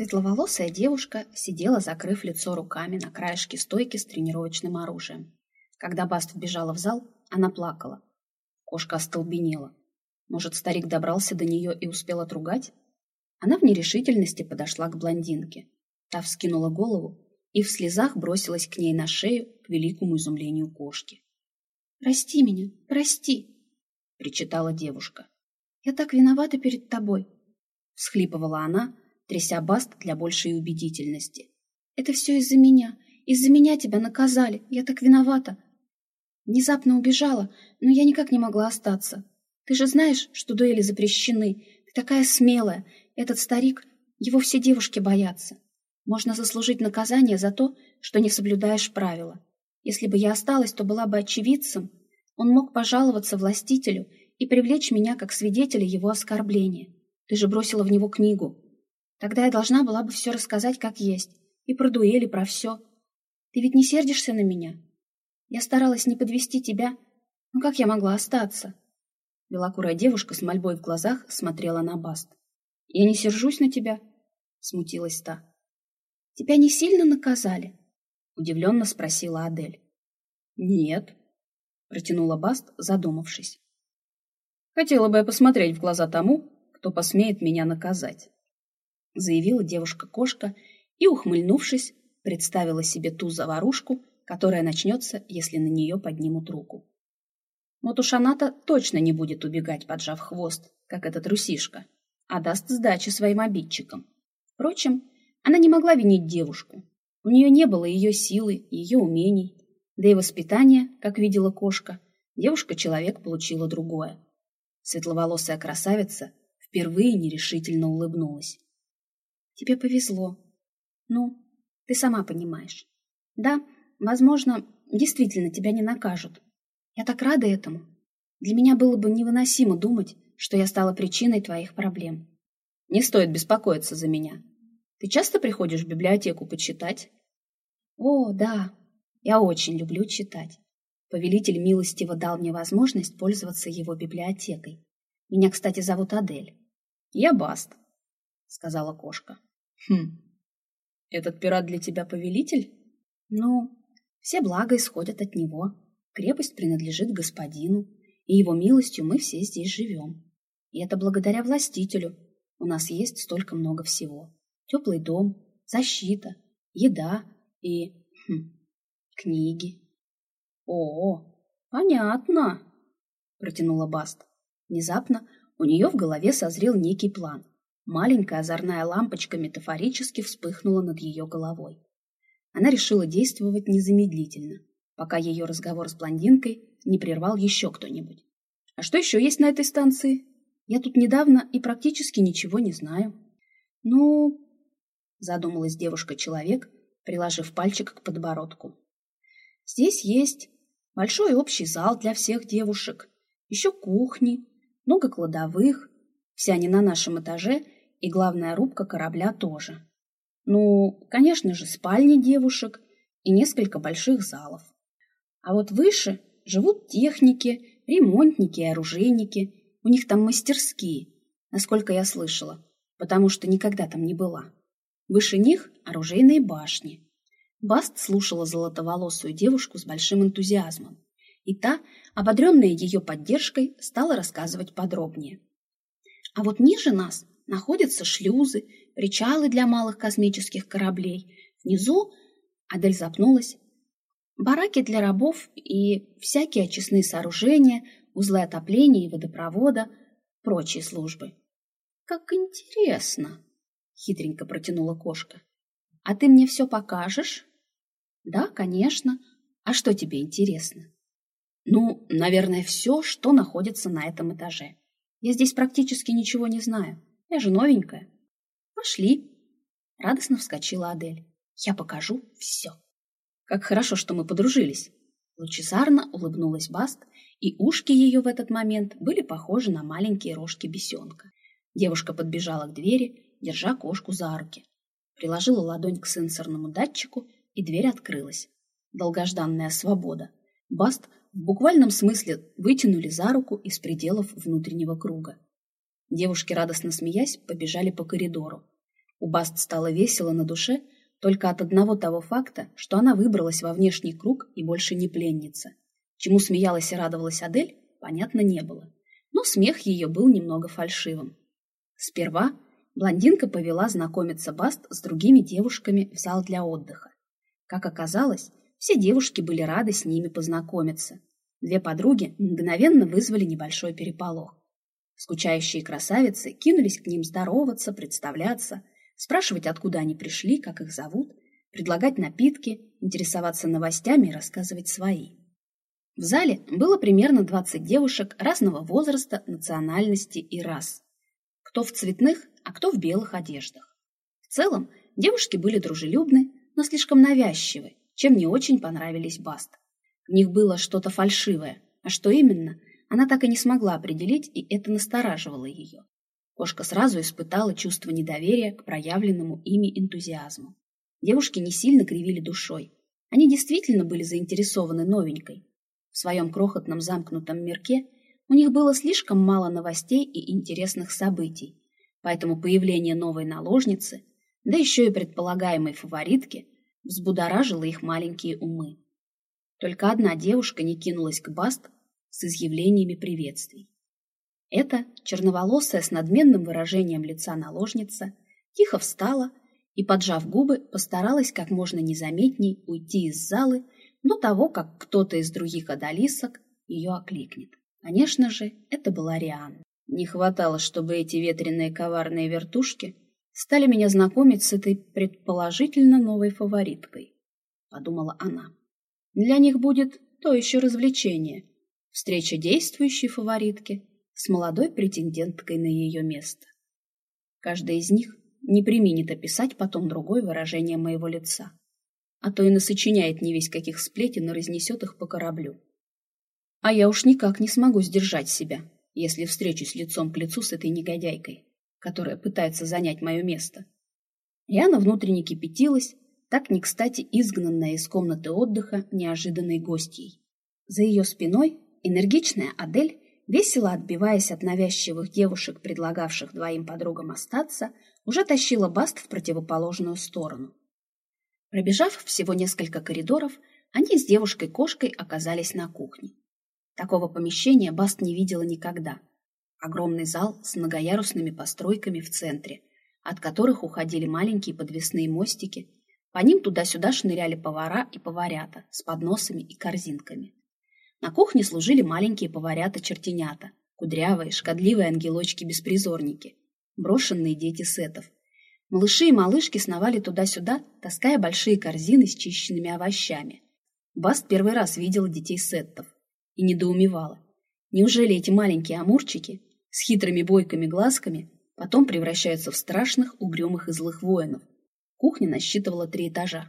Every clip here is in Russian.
Светловолосая девушка сидела, закрыв лицо руками на краешке стойки с тренировочным оружием. Когда Баст вбежала в зал, она плакала. Кошка остолбенела. Может, старик добрался до нее и успел отругать? Она в нерешительности подошла к блондинке. Та вскинула голову и в слезах бросилась к ней на шею к великому изумлению кошки. «Прости меня, прости!» — причитала девушка. «Я так виновата перед тобой!» — всхлипывала она, тряся Баст для большей убедительности. «Это все из-за меня. Из-за меня тебя наказали. Я так виновата. Внезапно убежала, но я никак не могла остаться. Ты же знаешь, что дуэли запрещены. Ты такая смелая. Этот старик, его все девушки боятся. Можно заслужить наказание за то, что не соблюдаешь правила. Если бы я осталась, то была бы очевидцем. Он мог пожаловаться властителю и привлечь меня как свидетеля его оскорбления. Ты же бросила в него книгу. Тогда я должна была бы все рассказать как есть. И про дуэли, про все. Ты ведь не сердишься на меня? Я старалась не подвести тебя. Но как я могла остаться? Белокурая девушка с мольбой в глазах смотрела на Баст. «Я не сержусь на тебя», — смутилась та. «Тебя не сильно наказали?» — удивленно спросила Адель. «Нет», — протянула Баст, задумавшись. «Хотела бы я посмотреть в глаза тому, кто посмеет меня наказать», — заявила девушка-кошка и, ухмыльнувшись, представила себе ту заварушку, которая начнется, если на нее поднимут руку. Вот уж точно не будет убегать, поджав хвост, как этот русишка, а даст сдачи своим обидчикам. Впрочем, она не могла винить девушку. У нее не было ее силы, ее умений. Да и воспитание, как видела кошка, девушка-человек получила другое. Светловолосая красавица впервые нерешительно улыбнулась. «Тебе повезло. Ну, ты сама понимаешь. Да, возможно, действительно тебя не накажут. Я так рада этому. Для меня было бы невыносимо думать, что я стала причиной твоих проблем. Не стоит беспокоиться за меня. Ты часто приходишь в библиотеку почитать? О, да. Я очень люблю читать. Повелитель милостиво дал мне возможность пользоваться его библиотекой. Меня, кстати, зовут Адель. Я Баст, сказала кошка. Хм. Этот пират для тебя повелитель? Ну, все блага исходят от него. Крепость принадлежит господину, и его милостью мы все здесь живем. И это благодаря властителю. У нас есть столько много всего. Теплый дом, защита, еда и... Хм, книги. О, понятно, протянула Баст. Внезапно у нее в голове созрел некий план. Маленькая озорная лампочка метафорически вспыхнула над ее головой. Она решила действовать незамедлительно пока ее разговор с блондинкой не прервал еще кто-нибудь. «А что еще есть на этой станции? Я тут недавно и практически ничего не знаю». «Ну...» — задумалась девушка-человек, приложив пальчик к подбородку. «Здесь есть большой общий зал для всех девушек, еще кухни, много кладовых, все они на нашем этаже, и главная рубка корабля тоже. Ну, конечно же, спальни девушек и несколько больших залов. А вот выше живут техники, ремонтники и оружейники. У них там мастерские, насколько я слышала, потому что никогда там не была. Выше них оружейные башни. Баст слушала золотоволосую девушку с большим энтузиазмом. И та, ободренная ее поддержкой, стала рассказывать подробнее. А вот ниже нас находятся шлюзы, причалы для малых космических кораблей. Внизу Адель запнулась бараки для рабов и всякие очистные сооружения, узлы отопления и водопровода, прочие службы. «Как интересно!» — хитренько протянула кошка. «А ты мне все покажешь?» «Да, конечно. А что тебе интересно?» «Ну, наверное, все, что находится на этом этаже. Я здесь практически ничего не знаю. Я же новенькая». «Пошли!» — радостно вскочила Адель. «Я покажу все». Как хорошо, что мы подружились. Лучезарно улыбнулась Баст, и ушки ее в этот момент были похожи на маленькие рожки бесенка. Девушка подбежала к двери, держа кошку за руки. Приложила ладонь к сенсорному датчику, и дверь открылась. Долгожданная свобода. Баст в буквальном смысле вытянули за руку из пределов внутреннего круга. Девушки, радостно смеясь, побежали по коридору. У Баст стало весело на душе только от одного того факта, что она выбралась во внешний круг и больше не пленница. Чему смеялась и радовалась Адель, понятно не было. Но смех ее был немного фальшивым. Сперва блондинка повела знакомиться Баст с другими девушками в зал для отдыха. Как оказалось, все девушки были рады с ними познакомиться. Две подруги мгновенно вызвали небольшой переполох. Скучающие красавицы кинулись к ним здороваться, представляться, спрашивать, откуда они пришли, как их зовут, предлагать напитки, интересоваться новостями и рассказывать свои. В зале было примерно 20 девушек разного возраста, национальности и рас. Кто в цветных, а кто в белых одеждах. В целом, девушки были дружелюбны, но слишком навязчивы, чем не очень понравились Баст. В них было что-то фальшивое, а что именно, она так и не смогла определить, и это настораживало ее. Кошка сразу испытала чувство недоверия к проявленному ими энтузиазму. Девушки не сильно кривили душой. Они действительно были заинтересованы новенькой. В своем крохотном замкнутом мирке у них было слишком мало новостей и интересных событий, поэтому появление новой наложницы, да еще и предполагаемой фаворитки, взбудоражило их маленькие умы. Только одна девушка не кинулась к Баст с изъявлениями приветствий. Эта черноволосая с надменным выражением лица наложница тихо встала и, поджав губы, постаралась как можно незаметней уйти из залы до того, как кто-то из других одолисок ее окликнет. Конечно же, это была Рианна. Не хватало, чтобы эти ветреные коварные вертушки стали меня знакомить с этой предположительно новой фавориткой, подумала она. Для них будет то еще развлечение. Встреча действующей фаворитки с молодой претенденткой на ее место. Каждая из них не применит описать потом другое выражение моего лица, а то и насочиняет не весь каких сплетен и разнесет их по кораблю. А я уж никак не смогу сдержать себя, если встречусь лицом к лицу с этой негодяйкой, которая пытается занять мое место. Яна внутренне кипятилась, так не кстати изгнанная из комнаты отдыха неожиданной гостьей. За ее спиной энергичная Адель весело отбиваясь от навязчивых девушек, предлагавших двоим подругам остаться, уже тащила Баст в противоположную сторону. Пробежав всего несколько коридоров, они с девушкой-кошкой оказались на кухне. Такого помещения Баст не видела никогда. Огромный зал с многоярусными постройками в центре, от которых уходили маленькие подвесные мостики, по ним туда-сюда шныряли повара и поварята с подносами и корзинками. На кухне служили маленькие поварята-чертенята, кудрявые, шкодливые ангелочки-беспризорники, брошенные дети сетов. Малыши и малышки сновали туда-сюда, таская большие корзины с чищенными овощами. Баст первый раз видела детей сеттов и недоумевала. Неужели эти маленькие амурчики с хитрыми бойками глазками потом превращаются в страшных, угрюмых и злых воинов? Кухня насчитывала три этажа.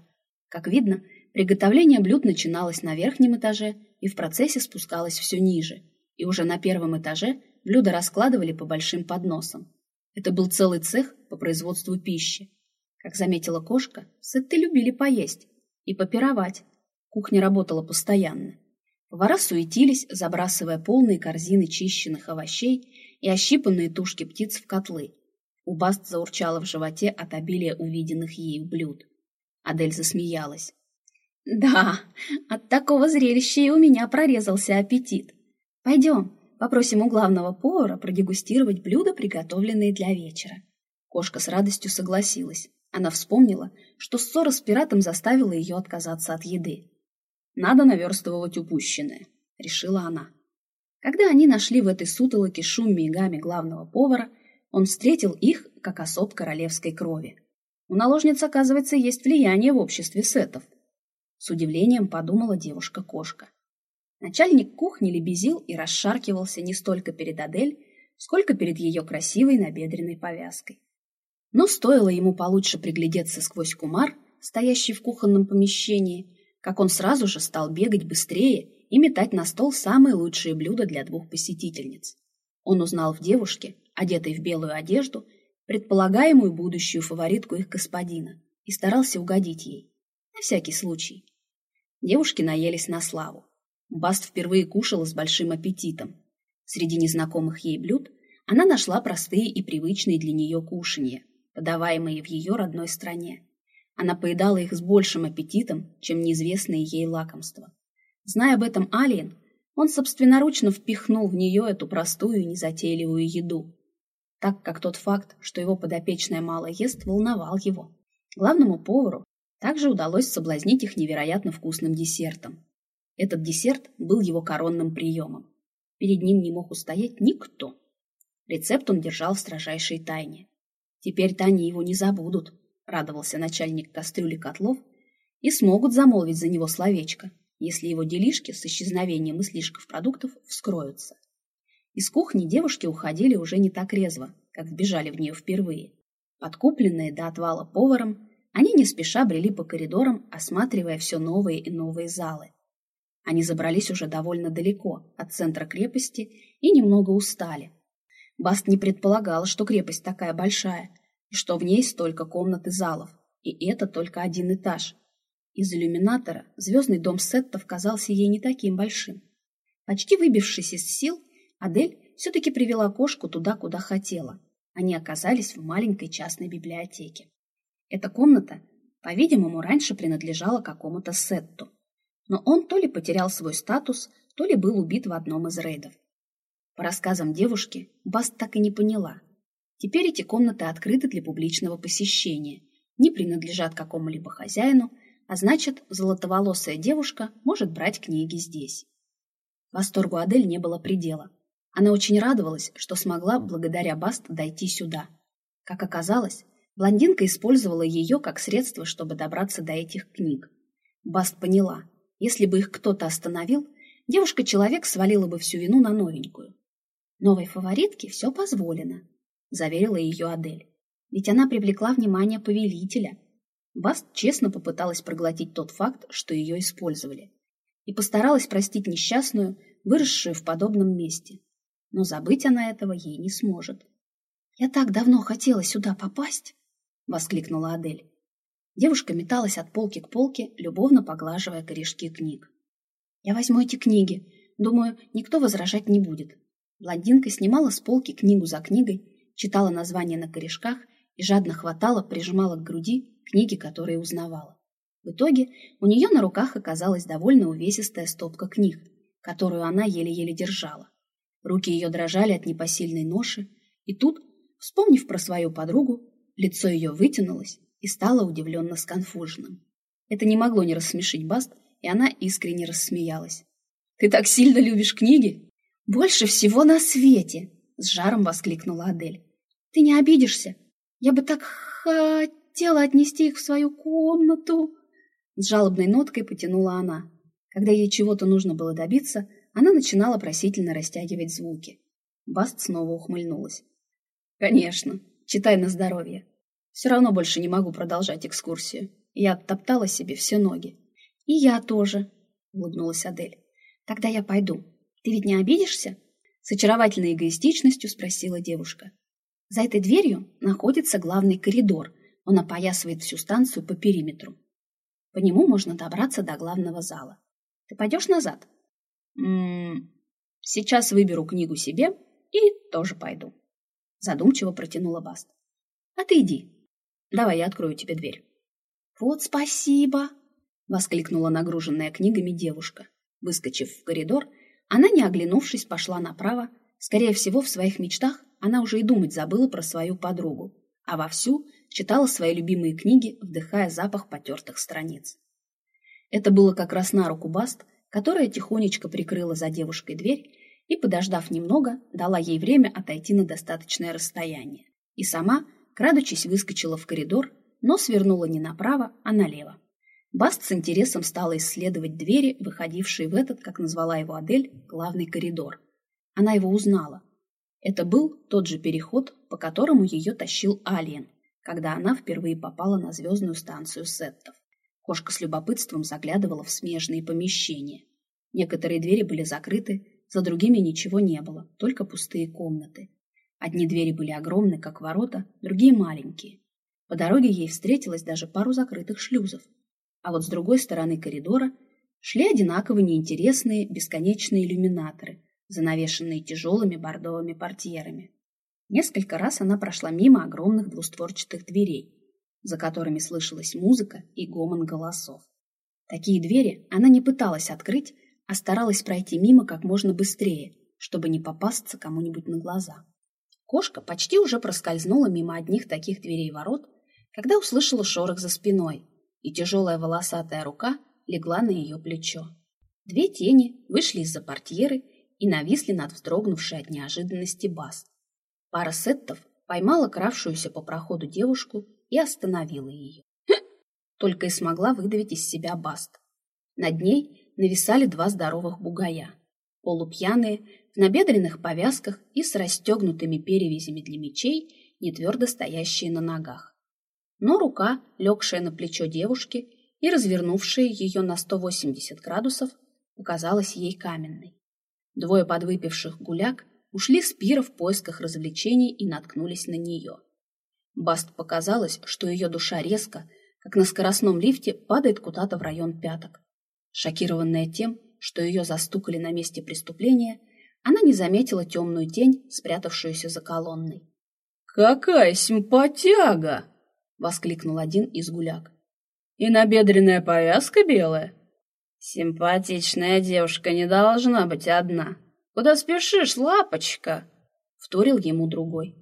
Как видно, приготовление блюд начиналось на верхнем этаже и в процессе спускалась все ниже, и уже на первом этаже блюда раскладывали по большим подносам. Это был целый цех по производству пищи. Как заметила кошка, сетты любили поесть и попировать. Кухня работала постоянно. Повара суетились, забрасывая полные корзины чищенных овощей и ощипанные тушки птиц в котлы. У Баст заурчала в животе от обилия увиденных ею блюд. Адель засмеялась. Да, от такого зрелища и у меня прорезался аппетит. Пойдем, попросим у главного повара продегустировать блюда, приготовленные для вечера. Кошка с радостью согласилась. Она вспомнила, что ссора с пиратом заставила ее отказаться от еды. «Надо наверстывать упущенное», — решила она. Когда они нашли в этой сутолоке шуме и гаме главного повара, он встретил их как особ королевской крови. У наложниц, оказывается, есть влияние в обществе сетов — с удивлением подумала девушка-кошка. Начальник кухни лебезил и расшаркивался не столько перед Адель, сколько перед ее красивой набедренной повязкой. Но стоило ему получше приглядеться сквозь кумар, стоящий в кухонном помещении, как он сразу же стал бегать быстрее и метать на стол самые лучшие блюда для двух посетительниц. Он узнал в девушке, одетой в белую одежду, предполагаемую будущую фаворитку их господина, и старался угодить ей. На всякий случай. Девушки наелись на славу. Баст впервые кушала с большим аппетитом. Среди незнакомых ей блюд она нашла простые и привычные для нее кушанья. подаваемые в ее родной стране. Она поедала их с большим аппетитом, чем неизвестные ей лакомства. Зная об этом Алиен, он собственноручно впихнул в нее эту простую и незатейливую еду, так как тот факт, что его подопечная мало ест, волновал его. Главному повару также удалось соблазнить их невероятно вкусным десертом. Этот десерт был его коронным приемом. Перед ним не мог устоять никто. Рецепт он держал в строжайшей тайне. Теперь Тани его не забудут, радовался начальник кастрюли котлов, и смогут замолвить за него словечко, если его делишки с исчезновением излишков продуктов вскроются. Из кухни девушки уходили уже не так резво, как вбежали в нее впервые. Подкупленные до отвала поваром, они не спеша брели по коридорам, осматривая все новые и новые залы. Они забрались уже довольно далеко от центра крепости и немного устали. Баст не предполагал, что крепость такая большая, и что в ней столько комнат и залов, и это только один этаж. Из иллюминатора звездный дом Сеттов казался ей не таким большим. Почти выбившись из сил, Адель все-таки привела кошку туда, куда хотела. Они оказались в маленькой частной библиотеке. Эта комната, по-видимому, раньше принадлежала какому-то Сетту. Но он то ли потерял свой статус, то ли был убит в одном из рейдов. По рассказам девушки, Баст так и не поняла. Теперь эти комнаты открыты для публичного посещения, не принадлежат какому-либо хозяину, а значит, золотоволосая девушка может брать книги здесь. Восторгу Адель не было предела. Она очень радовалась, что смогла благодаря Баст дойти сюда. Как оказалось, блондинка использовала ее как средство, чтобы добраться до этих книг. Баст поняла, если бы их кто-то остановил, девушка-человек свалила бы всю вину на новенькую. Новой фаворитке все позволено, заверила ее Адель. Ведь она привлекла внимание повелителя. Баст честно попыталась проглотить тот факт, что ее использовали, и постаралась простить несчастную, выросшую в подобном месте но забыть она этого ей не сможет. «Я так давно хотела сюда попасть!» — воскликнула Адель. Девушка металась от полки к полке, любовно поглаживая корешки книг. «Я возьму эти книги. Думаю, никто возражать не будет». Блондинка снимала с полки книгу за книгой, читала названия на корешках и жадно хватала, прижимала к груди книги, которые узнавала. В итоге у нее на руках оказалась довольно увесистая стопка книг, которую она еле-еле держала. Руки ее дрожали от непосильной ноши, и тут, вспомнив про свою подругу, лицо ее вытянулось и стало удивленно сконфуженным. Это не могло не рассмешить Баст, и она искренне рассмеялась. «Ты так сильно любишь книги?» «Больше всего на свете!» — с жаром воскликнула Адель. «Ты не обидишься? Я бы так хотела отнести их в свою комнату!» С жалобной ноткой потянула она. Когда ей чего-то нужно было добиться, она начинала просительно растягивать звуки. Баст снова ухмыльнулась. «Конечно, читай на здоровье. Все равно больше не могу продолжать экскурсию. Я оттоптала себе все ноги». «И я тоже», — улыбнулась Адель. «Тогда я пойду. Ты ведь не обидишься?» С очаровательной эгоистичностью спросила девушка. За этой дверью находится главный коридор. Он опоясывает всю станцию по периметру. По нему можно добраться до главного зала. Ты пойдешь назад? М сейчас выберу книгу себе и тоже пойду. Задумчиво протянула Баст. А ты иди. Давай я открою тебе дверь. Вот спасибо, воскликнула нагруженная книгами девушка. Выскочив в коридор, она, не оглянувшись, пошла направо. Скорее всего, в своих мечтах она уже и думать забыла про свою подругу, а вовсю читала свои любимые книги, вдыхая запах потертых страниц. Это было как раз на руку Баст, которая тихонечко прикрыла за девушкой дверь и, подождав немного, дала ей время отойти на достаточное расстояние. И сама, крадучись, выскочила в коридор, но свернула не направо, а налево. Баст с интересом стала исследовать двери, выходившие в этот, как назвала его Адель, главный коридор. Она его узнала. Это был тот же переход, по которому ее тащил Алиен, когда она впервые попала на звездную станцию Сеттов. Кошка с любопытством заглядывала в смежные помещения. Некоторые двери были закрыты, за другими ничего не было, только пустые комнаты. Одни двери были огромны, как ворота, другие маленькие. По дороге ей встретилось даже пару закрытых шлюзов. А вот с другой стороны коридора шли одинаково неинтересные бесконечные иллюминаторы, занавешенные тяжелыми бордовыми портьерами. Несколько раз она прошла мимо огромных двустворчатых дверей, за которыми слышалась музыка и гомон голосов. Такие двери она не пыталась открыть, а старалась пройти мимо как можно быстрее, чтобы не попасться кому-нибудь на глаза. Кошка почти уже проскользнула мимо одних таких дверей ворот, когда услышала шорох за спиной, и тяжелая волосатая рука легла на ее плечо. Две тени вышли из-за портьеры и нависли над вздрогнувшей от неожиданности Бас. Пара сеттов поймала кравшуюся по проходу девушку и остановила ее. Только и смогла выдавить из себя Баст. Над ней нависали два здоровых бугая, полупьяные, в набедренных повязках и с расстегнутыми перевязями для мечей, не твердо стоящие на ногах. Но рука, легшая на плечо девушки и развернувшая ее на 180 градусов, показалась ей каменной. Двое подвыпивших гуляк ушли с пира в поисках развлечений и наткнулись на нее. Баст показалось, что ее душа резко, как на скоростном лифте, падает куда-то в район пяток. Шокированная тем, что ее застукали на месте преступления, она не заметила темную тень, спрятавшуюся за колонной. «Какая симпатяга!» — воскликнул один из гуляк. «И набедренная повязка белая?» «Симпатичная девушка не должна быть одна. Куда спешишь, лапочка?» — вторил ему другой.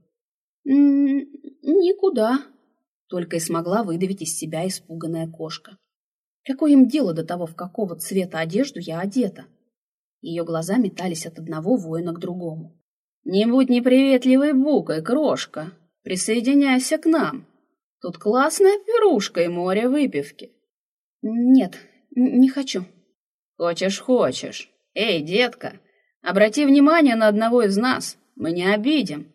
«Никуда», — только и смогла выдавить из себя испуганная кошка. «Какое им дело до того, в какого цвета одежду я одета?» Ее глаза метались от одного воина к другому. «Не будь неприветливой букой, крошка. Присоединяйся к нам. Тут классная пирушка и море выпивки». «Нет, не хочу». «Хочешь, хочешь. Эй, детка, обрати внимание на одного из нас. Мы не обидим.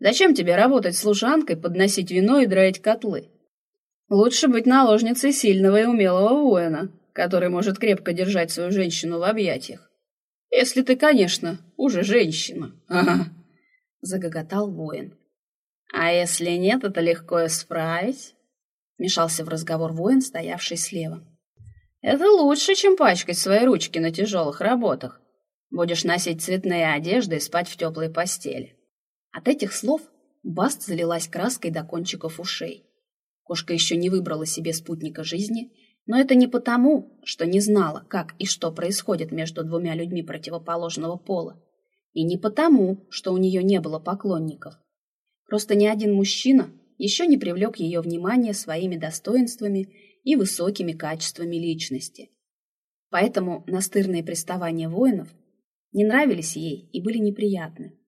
Зачем тебе работать служанкой, подносить вино и драить котлы? Лучше быть наложницей сильного и умелого воина, который может крепко держать свою женщину в объятиях. Если ты, конечно, уже женщина. Ага. Загоготал воин. А если нет, это легко исправить. Вмешался в разговор воин, стоявший слева. Это лучше, чем пачкать свои ручки на тяжелых работах. Будешь носить цветные одежды и спать в теплой постели. От этих слов Баст залилась краской до кончиков ушей. Кошка еще не выбрала себе спутника жизни но это не потому, что не знала, как и что происходит между двумя людьми противоположного пола, и не потому, что у нее не было поклонников. Просто ни один мужчина еще не привлек ее внимание своими достоинствами и высокими качествами личности. Поэтому настырные приставания воинов не нравились ей и были неприятны.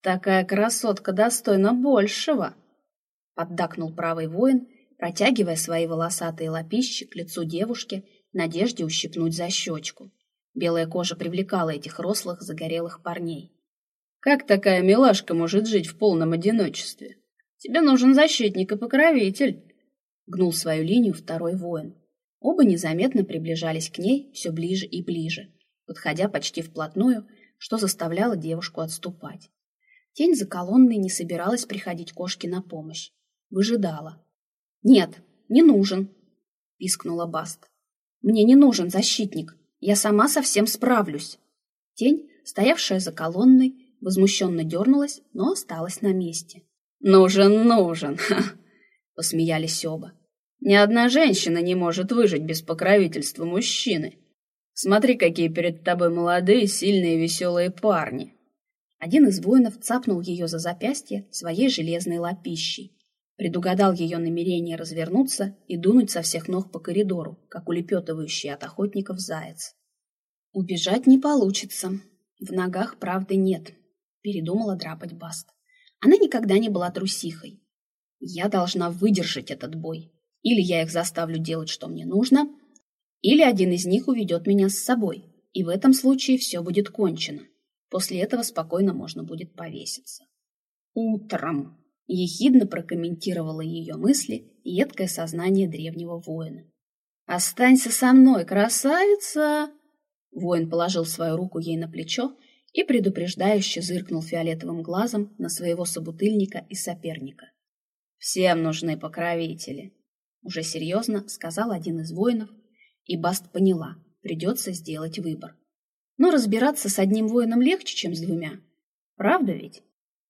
«Такая красотка достойна большего!» — поддакнул правый воин протягивая свои волосатые лапищи к лицу девушки в надежде ущипнуть за щечку. Белая кожа привлекала этих рослых, загорелых парней. «Как такая милашка может жить в полном одиночестве? Тебе нужен защитник и покровитель!» Гнул свою линию второй воин. Оба незаметно приближались к ней все ближе и ближе, подходя почти вплотную, что заставляло девушку отступать. Тень за колонной не собиралась приходить кошке на помощь. Выжидала, «Нет, не нужен», — пискнула Баст. «Мне не нужен защитник. Я сама совсем справлюсь». Тень, стоявшая за колонной, возмущенно дернулась, но осталась на месте. «Нужен, нужен!» — посмеялись оба. «Ни одна женщина не может выжить без покровительства мужчины. Смотри, какие перед тобой молодые, сильные, веселые парни!» Один из воинов цапнул ее за запястье своей железной лапищей, Предугадал ее намерение развернуться и дунуть со всех ног по коридору, как улепетывающий от охотников заяц. «Убежать не получится. В ногах правды нет», — передумала драпать Баст. Она никогда не была трусихой. «Я должна выдержать этот бой. Или я их заставлю делать, что мне нужно, или один из них уведет меня с собой, и в этом случае все будет кончено. После этого спокойно можно будет повеситься». «Утром», Ехидно прокомментировала ее мысли едкое сознание древнего воина. «Останься со мной, красавица!» Воин положил свою руку ей на плечо и предупреждающе зыркнул фиолетовым глазом на своего собутыльника и соперника. «Всем нужны покровители», — уже серьезно сказал один из воинов, и Баст поняла, придется сделать выбор. Но разбираться с одним воином легче, чем с двумя. Правда ведь?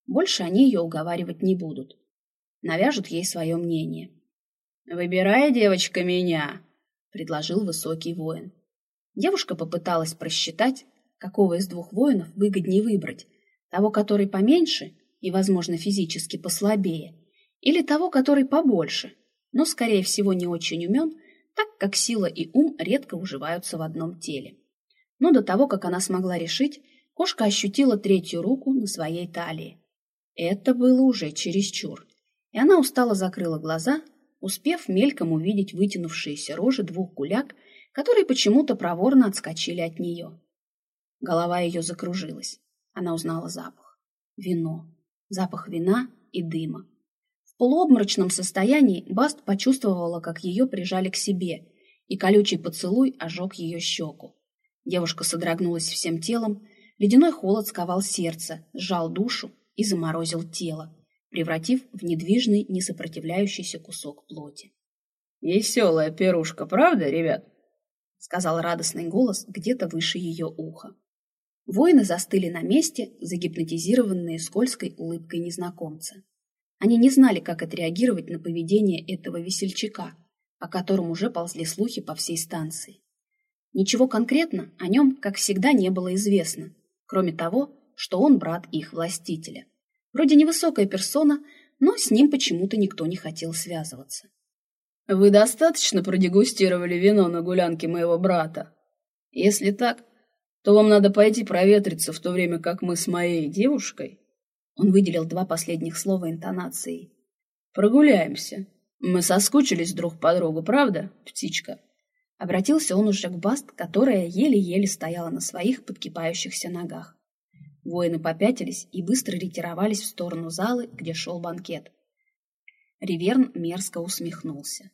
Больше они ее уговаривать не будут. Навяжут ей свое мнение. «Выбирай, девочка, меня!» — предложил высокий воин. Девушка попыталась просчитать, какого из двух воинов выгоднее выбрать, того, который поменьше и, возможно, физически послабее, или того, который побольше, но, скорее всего, не очень умен, так как сила и ум редко уживаются в одном теле. Но до того, как она смогла решить, кошка ощутила третью руку на своей талии. Это было уже чересчур, и она устало закрыла глаза, успев мельком увидеть вытянувшиеся рожи двух гуляк, которые почему-то проворно отскочили от нее. Голова ее закружилась. Она узнала запах. Вино. Запах вина и дыма. В полуобморочном состоянии Баст почувствовала, как ее прижали к себе, и колючий поцелуй ожег ее щеку. Девушка содрогнулась всем телом, ледяной холод сковал сердце, сжал душу и заморозил тело, превратив в недвижный, несопротивляющийся кусок плоти. «Веселая пирушка, правда, ребят?» — сказал радостный голос где-то выше ее уха. Воины застыли на месте, загипнотизированные скользкой улыбкой незнакомца. Они не знали, как отреагировать на поведение этого весельчака, о котором уже ползли слухи по всей станции. Ничего конкретно о нем, как всегда, не было известно, кроме того, что он брат их властителя. Вроде невысокая персона, но с ним почему-то никто не хотел связываться. «Вы достаточно продегустировали вино на гулянке моего брата? Если так, то вам надо пойти проветриться в то время, как мы с моей девушкой он выделил два последних слова интонацией. «Прогуляемся. Мы соскучились друг по другу, правда, птичка?» Обратился он уже к Баст, которая еле-еле стояла на своих подкипающихся ногах. Воины попятились и быстро ретировались в сторону залы, где шел банкет. Риверн мерзко усмехнулся.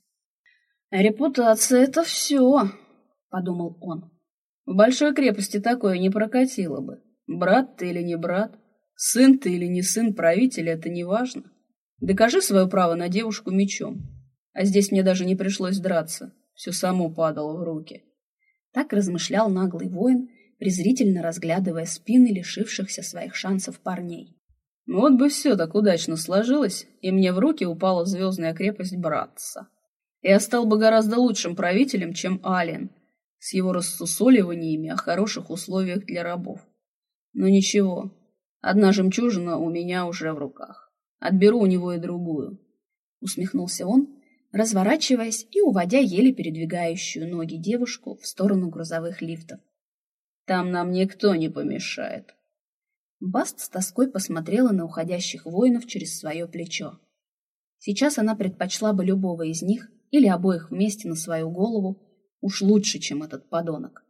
«Репутация — это все», — подумал он. «В большой крепости такое не прокатило бы. Брат ты или не брат, Сын ты или не сын правителя, это не важно. Докажи свое право на девушку мечом. А здесь мне даже не пришлось драться. Все само падало в руки. Так размышлял наглый воин, презрительно разглядывая спины лишившихся своих шансов парней. Вот бы все так удачно сложилось, и мне в руки упала звездная крепость Братца. Я стал бы гораздо лучшим правителем, чем Ален, с его рассусоливаниями о хороших условиях для рабов. Но ничего, Одна жемчужина у меня уже в руках. Отберу у него и другую. Усмехнулся он, разворачиваясь и уводя еле передвигающую ноги девушку в сторону грузовых лифтов. Там нам никто не помешает. Баст с тоской посмотрела на уходящих воинов через свое плечо. Сейчас она предпочла бы любого из них или обоих вместе на свою голову, уж лучше, чем этот подонок.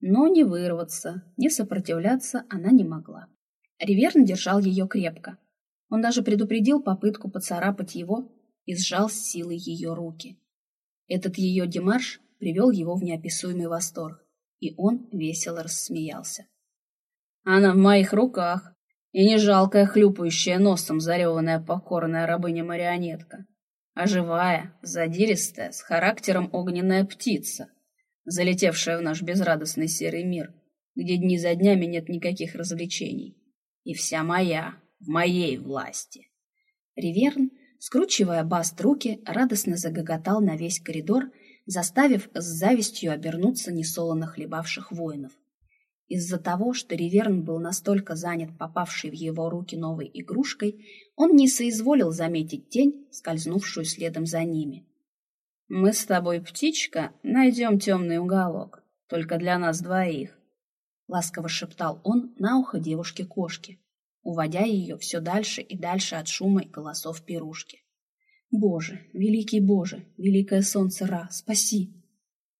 Но не вырваться, не сопротивляться она не могла. Риверн держал ее крепко. Он даже предупредил попытку поцарапать его и сжал с силой ее руки. Этот ее демарш привел его в неописуемый восторг, и он весело рассмеялся. «Она в моих руках, и не жалкая хлюпающая носом зареванная покорная рабыня-марионетка, а живая, задиристая, с характером огненная птица, залетевшая в наш безрадостный серый мир, где дни за днями нет никаких развлечений и вся моя, в моей власти. Риверн, скручивая баст руки, радостно загоготал на весь коридор, заставив с завистью обернуться несолоно хлебавших воинов. Из-за того, что Риверн был настолько занят попавшей в его руки новой игрушкой, он не соизволил заметить тень, скользнувшую следом за ними. «Мы с тобой, птичка, найдем темный уголок, только для нас двоих ласково шептал он на ухо девушке-кошке, уводя ее все дальше и дальше от шума и голосов пирушки. «Боже, великий Боже, великое солнце Ра, спаси!»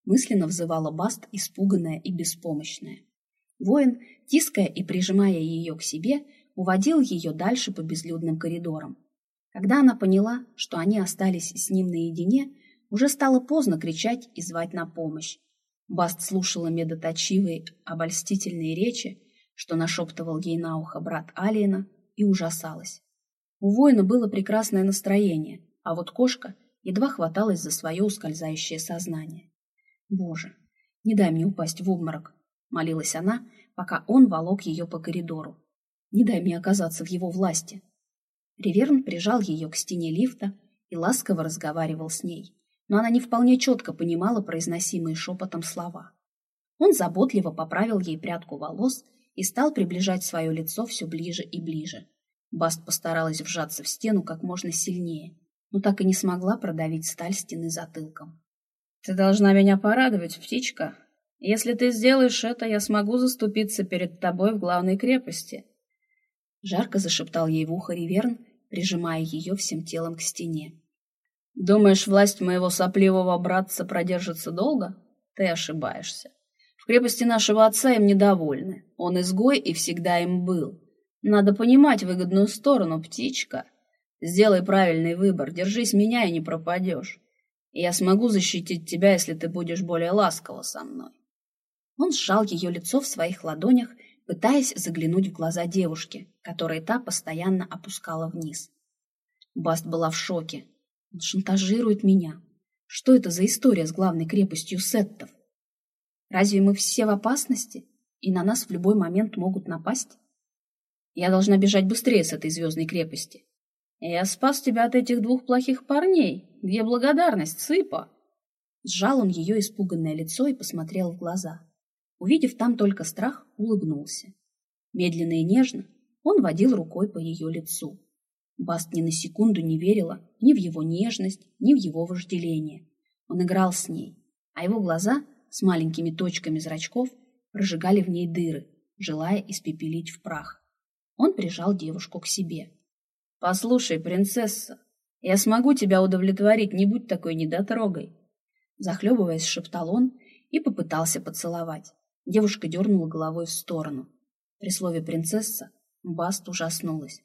Мысленно взывала Баст, испуганная и беспомощная. Воин, тиская и прижимая ее к себе, уводил ее дальше по безлюдным коридорам. Когда она поняла, что они остались с ним наедине, уже стало поздно кричать и звать на помощь. Баст слушала медоточивые, обольстительные речи, что нашептывал ей на ухо брат Алиена, и ужасалась. У воина было прекрасное настроение, а вот кошка едва хваталась за свое ускользающее сознание. «Боже, не дай мне упасть в обморок», — молилась она, пока он волок ее по коридору. Не дай мне оказаться в его власти. Реверн прижал ее к стене лифта и ласково разговаривал с ней, но она не вполне четко понимала произносимые шепотом слова. Он заботливо поправил ей прядку волос и стал приближать свое лицо все ближе и ближе. Баст постаралась вжаться в стену как можно сильнее, но так и не смогла продавить сталь стены затылком. «Ты должна меня порадовать, птичка. Если ты сделаешь это, я смогу заступиться перед тобой в главной крепости». Жарко зашептал ей в ухо Риверн, прижимая ее всем телом к стене. «Думаешь, власть моего сопливого братца продержится долго? Ты ошибаешься. В крепости нашего отца им недовольны. Он изгой и всегда им был. Надо понимать выгодную сторону, птичка. Сделай правильный выбор, держись меня и не пропадешь. Я смогу защитить тебя, если ты будешь более ласково со мной. Он сжал ее лицо в своих ладонях, пытаясь заглянуть в глаза девушки, которые та постоянно опускала вниз. Баст была в шоке. Он шантажирует меня. Что это за история с главной крепостью сеттов? Разве мы все в опасности, и на нас в любой момент могут напасть? Я должна бежать быстрее с этой звездной крепости. Я спас тебя от этих двух плохих парней. Где благодарность, сыпа? Сжал он ее испуганное лицо и посмотрел в глаза. Увидев там только страх, улыбнулся. Медленно и нежно он водил рукой по ее лицу. Баст ни на секунду не верила ни в его нежность, ни в его вожделение. Он играл с ней, а его глаза с маленькими точками зрачков прожигали в ней дыры, желая испепелить в прах. Он прижал девушку к себе. «Послушай, принцесса, я смогу тебя удовлетворить, не будь такой недотрогой!» Захлебываясь, шептал он и попытался поцеловать. Девушка дернула головой в сторону. При слове «принцесса» Баст ужаснулась.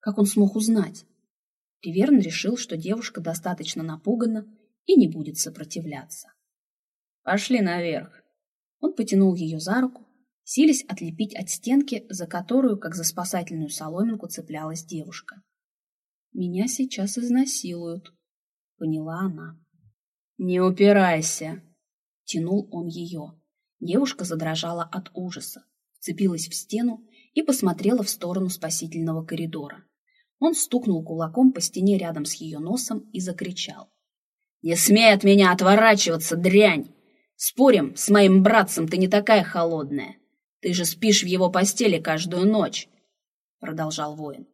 Как он смог узнать? Риверн решил, что девушка достаточно напугана и не будет сопротивляться. «Пошли наверх!» Он потянул ее за руку, силясь отлепить от стенки, за которую, как за спасательную соломинку, цеплялась девушка. Меня сейчас изнасилуют, поняла она. Не упирайся, тянул он ее. Девушка задрожала от ужаса, вцепилась в стену и посмотрела в сторону спасительного коридора. Он стукнул кулаком по стене рядом с ее носом и закричал. «Не смей от меня отворачиваться, дрянь! Спорим, с моим братцем ты не такая холодная. Ты же спишь в его постели каждую ночь!» Продолжал воин.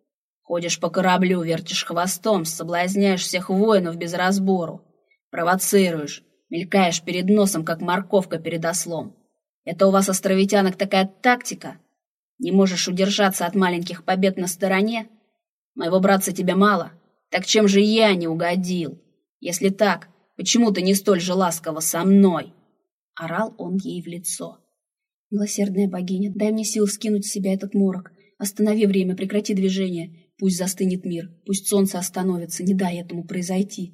Ходишь по кораблю, вертишь хвостом, соблазняешь всех воинов без разбору. Провоцируешь, мелькаешь перед носом, как морковка перед ослом. Это у вас, островитянок, такая тактика? Не можешь удержаться от маленьких побед на стороне? Моего братца тебе мало? Так чем же я не угодил? Если так, почему ты не столь же ласково со мной?» Орал он ей в лицо. «Милосердная богиня, дай мне сил скинуть с себя этот морок. Останови время, прекрати движение. Пусть застынет мир, пусть солнце остановится, не дай этому произойти.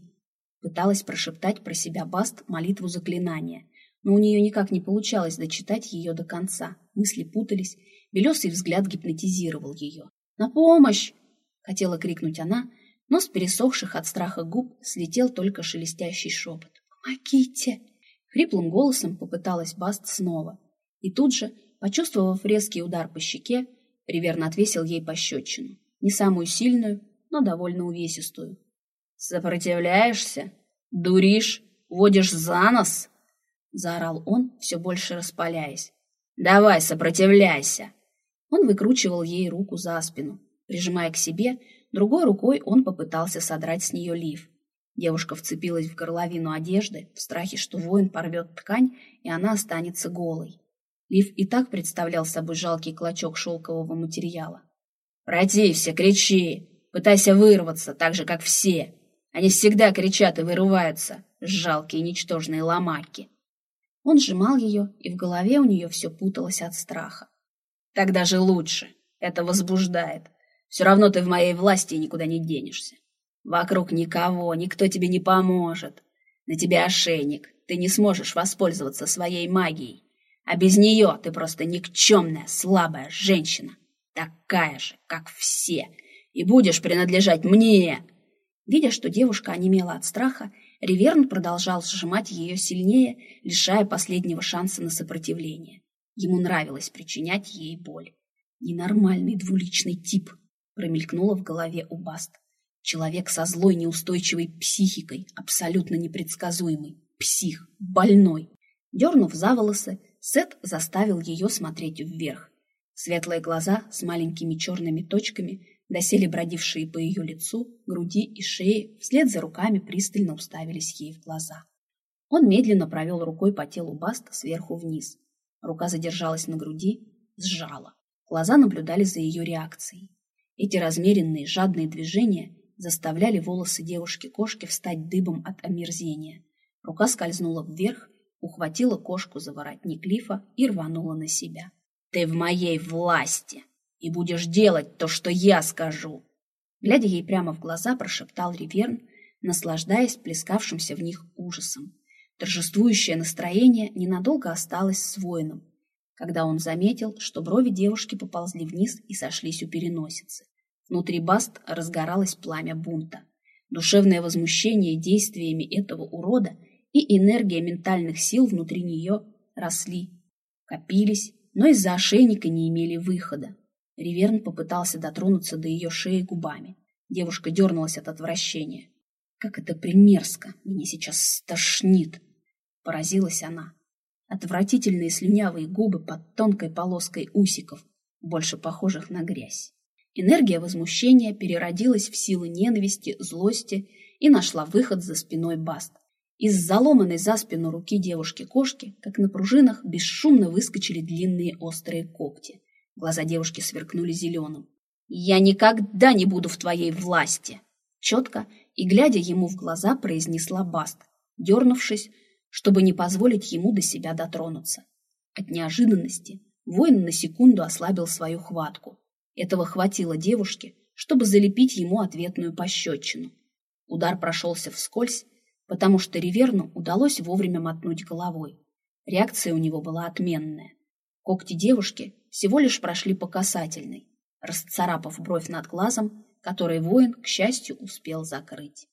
Пыталась прошептать про себя Баст молитву заклинания, но у нее никак не получалось дочитать ее до конца. Мысли путались, белесый взгляд гипнотизировал ее. «На помощь!» — хотела крикнуть она, но с пересохших от страха губ слетел только шелестящий шепот. «Помогите!» Хриплым голосом попыталась Баст снова. И тут же, почувствовав резкий удар по щеке, приверно отвесил ей пощечину не самую сильную, но довольно увесистую. «Сопротивляешься? Дуришь? Водишь за нос?» — заорал он, все больше распаляясь. «Давай, сопротивляйся!» Он выкручивал ей руку за спину. Прижимая к себе, другой рукой он попытался содрать с нее лиф. Девушка вцепилась в горловину одежды, в страхе, что воин порвет ткань, и она останется голой. Лиф и так представлял собой жалкий клочок шелкового материала. Протився, кричи, пытайся вырваться, так же, как все. Они всегда кричат и вырываются, жалкие ничтожные ломаки. Он сжимал ее, и в голове у нее все путалось от страха. Так даже лучше. Это возбуждает. Все равно ты в моей власти и никуда не денешься. Вокруг никого, никто тебе не поможет. На тебе ошейник, ты не сможешь воспользоваться своей магией. А без нее ты просто никчемная, слабая женщина такая же, как все, и будешь принадлежать мне!» Видя, что девушка онемела от страха, Риверн продолжал сжимать ее сильнее, лишая последнего шанса на сопротивление. Ему нравилось причинять ей боль. Ненормальный двуличный тип, промелькнуло в голове у Баст. Человек со злой неустойчивой психикой, абсолютно непредсказуемый. Псих, больной. Дернув за волосы, Сет заставил ее смотреть вверх. Светлые глаза с маленькими черными точками, доселе бродившие по ее лицу, груди и шее, вслед за руками пристально уставились ей в глаза. Он медленно провел рукой по телу Баста сверху вниз. Рука задержалась на груди, сжала. Глаза наблюдали за ее реакцией. Эти размеренные, жадные движения заставляли волосы девушки-кошки встать дыбом от омерзения. Рука скользнула вверх, ухватила кошку за воротник лифа и рванула на себя. «Ты в моей власти и будешь делать то, что я скажу!» Глядя ей прямо в глаза, прошептал Риверн, наслаждаясь плескавшимся в них ужасом. Торжествующее настроение ненадолго осталось с воином, когда он заметил, что брови девушки поползли вниз и сошлись у переносицы. Внутри Баст разгоралось пламя бунта. Душевное возмущение действиями этого урода и энергия ментальных сил внутри нее росли, копились, но из-за ошейника не имели выхода. Риверн попытался дотронуться до ее шеи губами. Девушка дернулась от отвращения. «Как это примерзко! Меня сейчас стошнит!» Поразилась она. Отвратительные слюнявые губы под тонкой полоской усиков, больше похожих на грязь. Энергия возмущения переродилась в силы ненависти, злости и нашла выход за спиной Баст. Из заломанной за спину руки девушки-кошки, как на пружинах, бесшумно выскочили длинные острые когти. Глаза девушки сверкнули зеленым. «Я никогда не буду в твоей власти!» Четко и, глядя ему в глаза, произнесла Баст, дернувшись, чтобы не позволить ему до себя дотронуться. От неожиданности воин на секунду ослабил свою хватку, этого хватило девушке, чтобы залепить ему ответную пощечину. Удар прошелся вскользь, потому что Риверну удалось вовремя мотнуть головой. Реакция у него была отменная. Когти девушки всего лишь прошли по касательной, расцарапав бровь над глазом, который воин, к счастью, успел закрыть.